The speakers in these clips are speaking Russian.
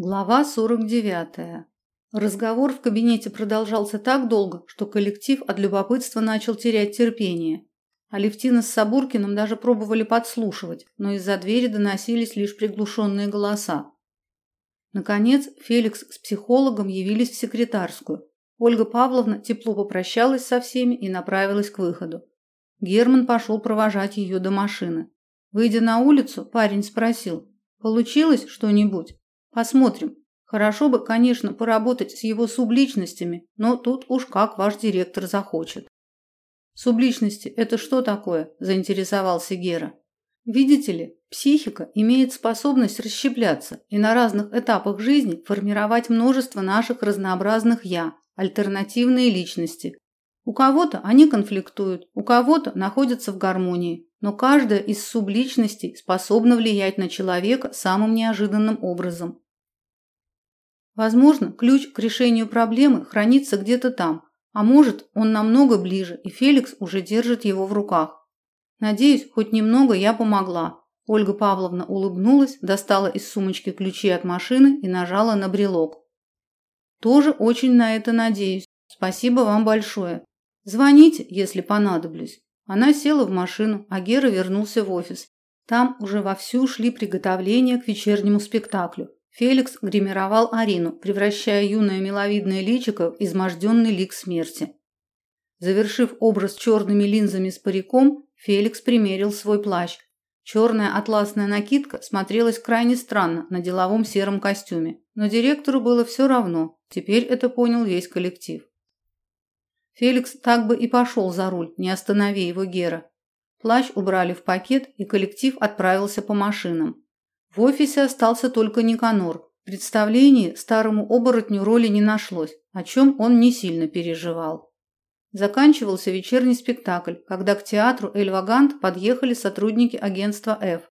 Глава 49. Разговор в кабинете продолжался так долго, что коллектив от любопытства начал терять терпение. Алевтина с Сабуркиным даже пробовали подслушивать, но из-за двери доносились лишь приглушенные голоса. Наконец, Феликс с психологом явились в секретарскую. Ольга Павловна тепло попрощалась со всеми и направилась к выходу. Герман пошел провожать ее до машины. Выйдя на улицу, парень спросил: "Получилось что-нибудь?" Посмотрим. Хорошо бы, конечно, поработать с его субличностями, но тут уж как ваш директор захочет. Субличности это что такое? заинтересовался Гера. Видите ли, психика имеет способность расщепляться и на разных этапах жизни формировать множество наших разнообразных я, альтернативные личности. У кого-то они конфликтуют, у кого-то находятся в гармонии, но каждая из субличностей способна влиять на человека самым неожиданным образом. Возможно, ключ к решению проблемы хранится где-то там, а может, он намного ближе, и Феликс уже держит его в руках. Надеюсь, хоть немного я помогла. Ольга Павловна улыбнулась, достала из сумочки ключи от машины и нажала на брелок. Тоже очень на это надеюсь. Спасибо вам большое. Звоните, если понадоблюсь. Она села в машину, а Гера вернулся в офис. Там уже вовсю шли приготовления к вечернему спектаклю. Феликс гримировал Арину, превращая юное миловидное личико в изможденный лик смерти. Завершив образ черными линзами с париком, Феликс примерил свой плащ. Черная атласная накидка смотрелась крайне странно на деловом сером костюме, но директору было все равно. Теперь это понял весь коллектив. Феликс так бы и пошел за руль, не останови его Гера. Плащ убрали в пакет, и коллектив отправился по машинам. В офисе остался только Никанор. В представлении старому оборотню роли не нашлось, о чем он не сильно переживал. Заканчивался вечерний спектакль, когда к театру Эльвагант подъехали сотрудники агентства F.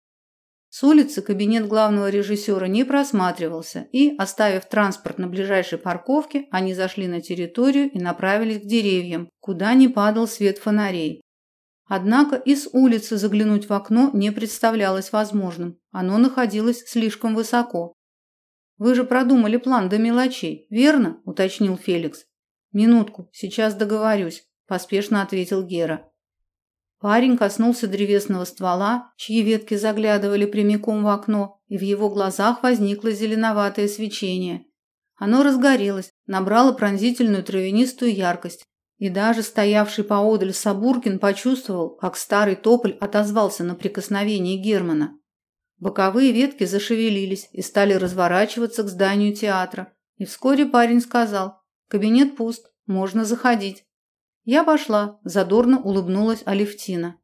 С улицы кабинет главного режиссера не просматривался, и, оставив транспорт на ближайшей парковке, они зашли на территорию и направились к деревьям, куда не падал свет фонарей. Однако и с улицы заглянуть в окно не представлялось возможным. Оно находилось слишком высоко. Вы же продумали план до мелочей, верно? уточнил Феликс. Минутку, сейчас договорюсь, поспешно ответил Гера. Парень коснулся древесного ствола, чьи ветки заглядывали прямиком в окно, и в его глазах возникло зеленоватое свечение. Оно разгорелось, набрало пронзительную травянистую яркость, и даже стоявший поодаль Сабуркин почувствовал, как старый тополь отозвался на прикосновение Германа. Боковые ветки зашевелились и стали разворачиваться к зданию театра. И вскоре парень сказал: "Кабинет пуст, можно заходить". Я пошла, задорно улыбнулась Алевтина.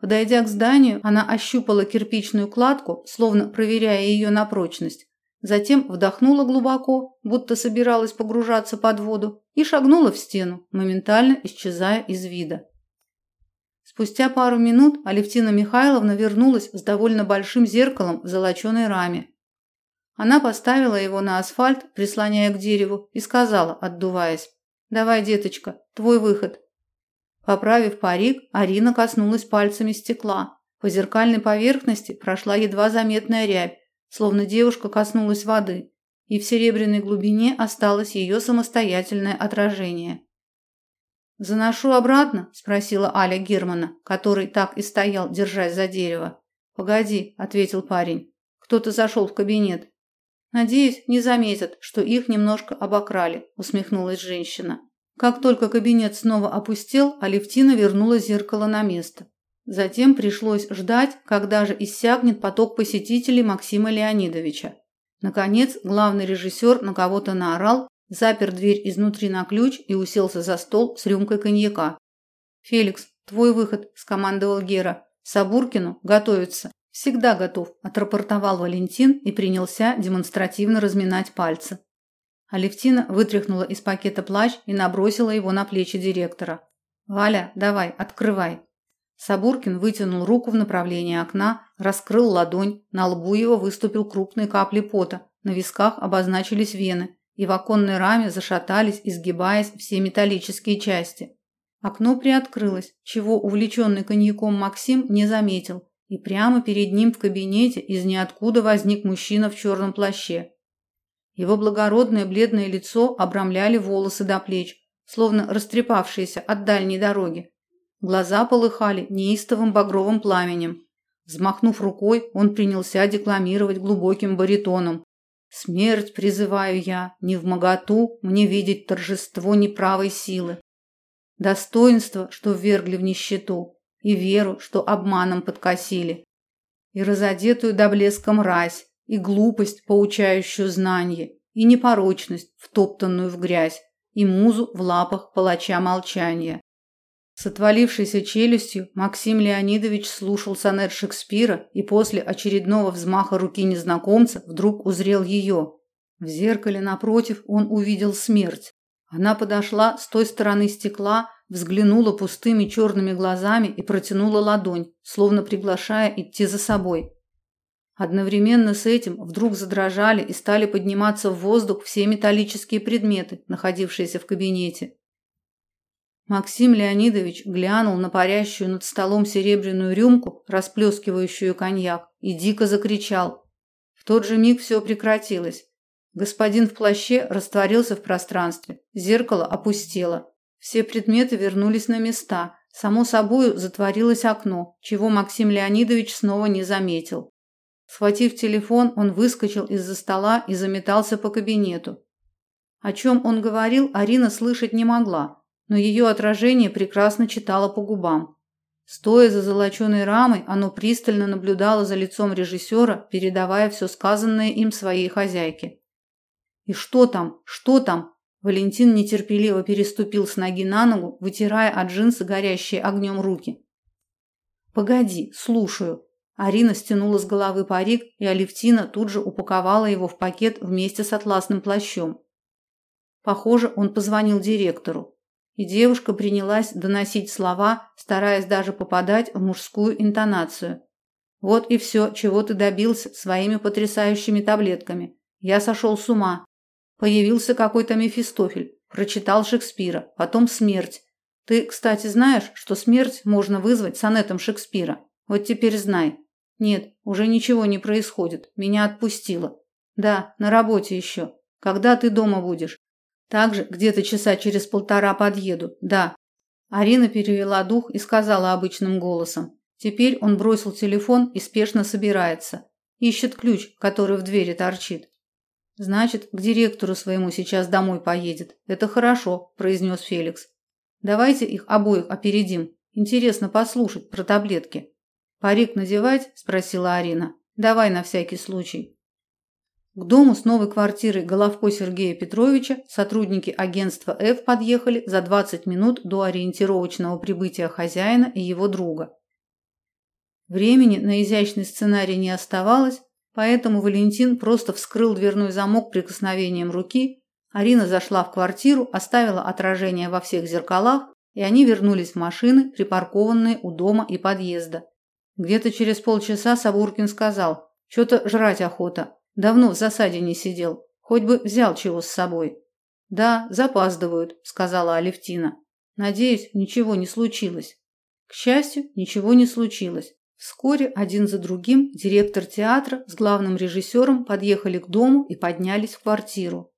Подойдя к зданию, она ощупала кирпичную кладку, словно проверяя ее на прочность. Затем вдохнула глубоко, будто собиралась погружаться под воду, и шагнула в стену, моментально исчезая из вида. Спустя пару минут Алевтина Михайловна вернулась с довольно большим зеркалом в золоченой раме. Она поставила его на асфальт, прислоняя к дереву, и сказала, отдуваясь: "Давай, деточка, твой выход". Поправив парик, Арина коснулась пальцами стекла. По зеркальной поверхности прошла едва заметная рябь, словно девушка коснулась воды, и в серебряной глубине осталось ее самостоятельное отражение. «Заношу обратно?» – спросила Аля Германа, который так и стоял, держась за дерево. «Погоди», – ответил парень. «Кто-то зашел в кабинет». «Надеюсь, не заметят, что их немножко обокрали», – усмехнулась женщина. Как только кабинет снова опустел, Алевтина вернула зеркало на место. Затем пришлось ждать, когда же иссякнет поток посетителей Максима Леонидовича. Наконец, главный режиссер на кого-то наорал, запер дверь изнутри на ключ и уселся за стол с рюмкой коньяка. "Феликс, твой выход", скомандовал Гера. "Сабуркину готовиться". "Всегда готов", отрапортовал Валентин и принялся демонстративно разминать пальцы. Алевтина вытряхнула из пакета плащ и набросила его на плечи директора. "Валя, давай, открывай". Сабуркин вытянул руку в направлении окна, раскрыл ладонь, на лбу его выступил крупные капли пота, на висках обозначились вены, и в оконной раме зашатались, изгибаясь все металлические части. Окно приоткрылось, чего увлеченный коньяком Максим не заметил, и прямо перед ним в кабинете из ниоткуда возник мужчина в черном плаще. Его благородное бледное лицо обрамляли волосы до плеч, словно растрепавшиеся от дальней дороги. Глаза полыхали неистовым багровым пламенем. Взмахнув рукой, он принялся декламировать глубоким баритоном. «Смерть призываю я, не в моготу мне видеть торжество неправой силы. Достоинство, что ввергли в нищету, и веру, что обманом подкосили. И разодетую до блеска мразь, и глупость, поучающую знание, и непорочность, втоптанную в грязь, и музу в лапах палача молчания. С отвалившейся челюстью Максим Леонидович слушал сонет Шекспира и после очередного взмаха руки незнакомца вдруг узрел ее. В зеркале напротив он увидел смерть. Она подошла с той стороны стекла, взглянула пустыми черными глазами и протянула ладонь, словно приглашая идти за собой. Одновременно с этим вдруг задрожали и стали подниматься в воздух все металлические предметы, находившиеся в кабинете. Максим Леонидович глянул на парящую над столом серебряную рюмку, расплескивающую коньяк, и дико закричал. В тот же миг все прекратилось. Господин в плаще растворился в пространстве, зеркало опустело. Все предметы вернулись на места. Само собою затворилось окно, чего Максим Леонидович снова не заметил. Схватив телефон, он выскочил из-за стола и заметался по кабинету. О чем он говорил, Арина слышать не могла, но ее отражение прекрасно читало по губам. Стоя за золоченой рамой, оно пристально наблюдало за лицом режиссера, передавая все сказанное им своей хозяйке. «И что там? Что там?» Валентин нетерпеливо переступил с ноги на ногу, вытирая от джинсы горящие огнем руки. «Погоди, слушаю», Арина стянула с головы парик, и Алевтина тут же упаковала его в пакет вместе с атласным плащом. Похоже, он позвонил директору, и девушка принялась доносить слова, стараясь даже попадать в мужскую интонацию. Вот и все, чего ты добился своими потрясающими таблетками. Я сошел с ума. Появился какой-то Мефистофель, прочитал Шекспира, потом смерть. Ты, кстати, знаешь, что смерть можно вызвать сонетом Шекспира? Вот теперь знай. Нет, уже ничего не происходит. Меня отпустило. Да, на работе еще. Когда ты дома будешь? Также где-то часа через полтора подъеду. Да. Арина перевела дух и сказала обычным голосом. Теперь он бросил телефон и спешно собирается. Ищет ключ, который в двери торчит. Значит, к директору своему сейчас домой поедет. Это хорошо, произнес Феликс. Давайте их обоих опередим. Интересно послушать про таблетки. Парик надевать? спросила Арина. Давай на всякий случай. К дому с новой квартирой Головко Сергея Петровича сотрудники агентства F подъехали за 20 минут до ориентировочного прибытия хозяина и его друга. Времени на изящный сценарий не оставалось, поэтому Валентин просто вскрыл дверной замок прикосновением руки. Арина зашла в квартиру, оставила отражение во всех зеркалах, и они вернулись в машины, припаркованные у дома и подъезда. Где-то через полчаса Сабуркин сказал: "Что-то жрать охота. Давно в засаде не сидел. Хоть бы взял чего с собой". "Да, запаздывают", сказала Алевтина. "Надеюсь, ничего не случилось". К счастью, ничего не случилось. Вскоре один за другим директор театра с главным режиссером подъехали к дому и поднялись в квартиру.